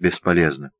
бесполезно.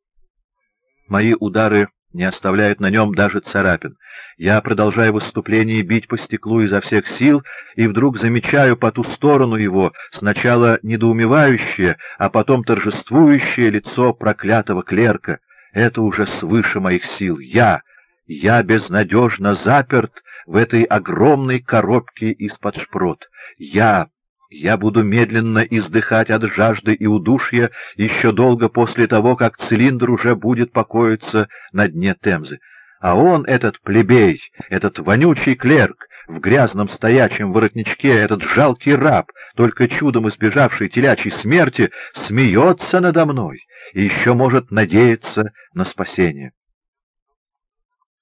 Мои удары не оставляют на нем даже царапин. Я продолжаю выступление бить по стеклу изо всех сил, и вдруг замечаю по ту сторону его сначала недоумевающее, а потом торжествующее лицо проклятого клерка. Это уже свыше моих сил. Я, я безнадежно заперт в этой огромной коробке из-под шпрот. Я, я буду медленно издыхать от жажды и удушья еще долго после того, как цилиндр уже будет покоиться на дне Темзы. А он, этот плебей, этот вонючий клерк, в грязном стоячем воротничке, этот жалкий раб, только чудом избежавший телячьей смерти, смеется надо мной и еще может надеяться на спасение.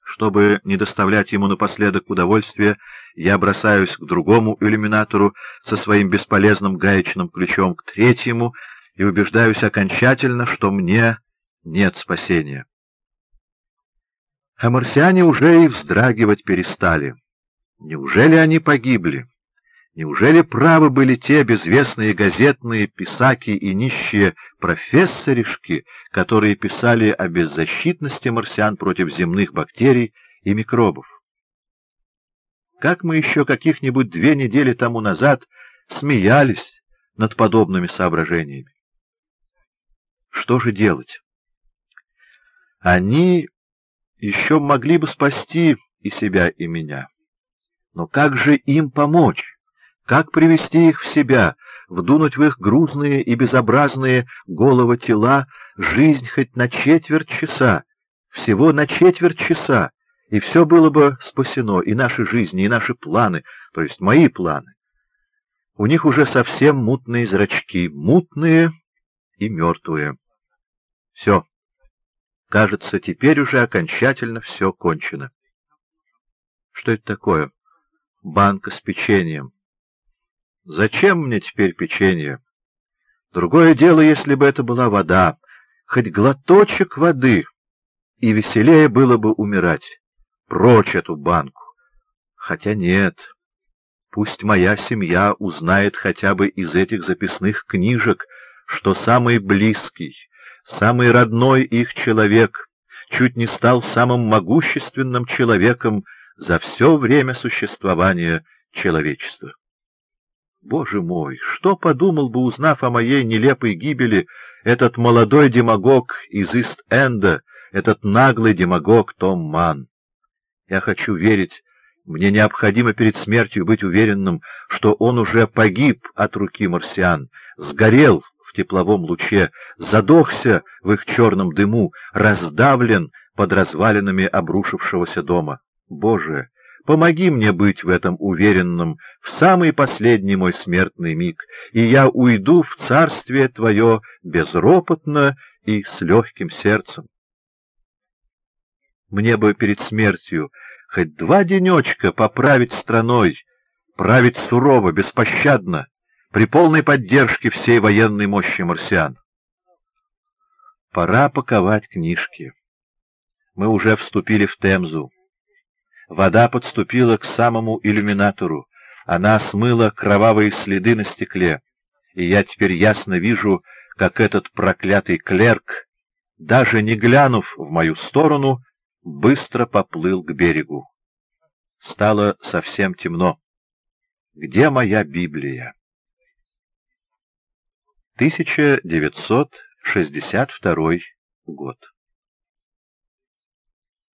Чтобы не доставлять ему напоследок удовольствия, я бросаюсь к другому иллюминатору со своим бесполезным гаечным ключом к третьему и убеждаюсь окончательно, что мне нет спасения. А марсиане уже и вздрагивать перестали. Неужели они погибли? Неужели правы были те безвестные газетные писаки и нищие профессоришки, которые писали о беззащитности марсиан против земных бактерий и микробов? Как мы еще каких-нибудь две недели тому назад смеялись над подобными соображениями? Что же делать? Они еще могли бы спасти и себя, и меня. Но как же им помочь? Как привести их в себя, вдунуть в их грузные и безобразные головы тела жизнь хоть на четверть часа, всего на четверть часа, и все было бы спасено, и наши жизни, и наши планы, то есть мои планы. У них уже совсем мутные зрачки, мутные и мертвые. Все. Кажется, теперь уже окончательно все кончено. Что это такое? Банка с печеньем. Зачем мне теперь печенье? Другое дело, если бы это была вода, хоть глоточек воды, и веселее было бы умирать. Прочь эту банку. Хотя нет. Пусть моя семья узнает хотя бы из этих записных книжек, что самый близкий, самый родной их человек чуть не стал самым могущественным человеком за все время существования человечества. Боже мой, что подумал бы, узнав о моей нелепой гибели, этот молодой демагог из Ист-Энда, этот наглый демагог Том Ман? Я хочу верить, мне необходимо перед смертью быть уверенным, что он уже погиб от руки марсиан, сгорел в тепловом луче, задохся в их черном дыму, раздавлен под развалинами обрушившегося дома. Боже! Помоги мне быть в этом уверенным в самый последний мой смертный миг, и я уйду в царствие Твое безропотно и с легким сердцем. Мне бы перед смертью хоть два денечка поправить страной, править сурово, беспощадно, при полной поддержке всей военной мощи марсиан. Пора паковать книжки. Мы уже вступили в Темзу. Вода подступила к самому иллюминатору. Она смыла кровавые следы на стекле. И я теперь ясно вижу, как этот проклятый клерк, даже не глянув в мою сторону, быстро поплыл к берегу. Стало совсем темно. Где моя Библия? 1962 год.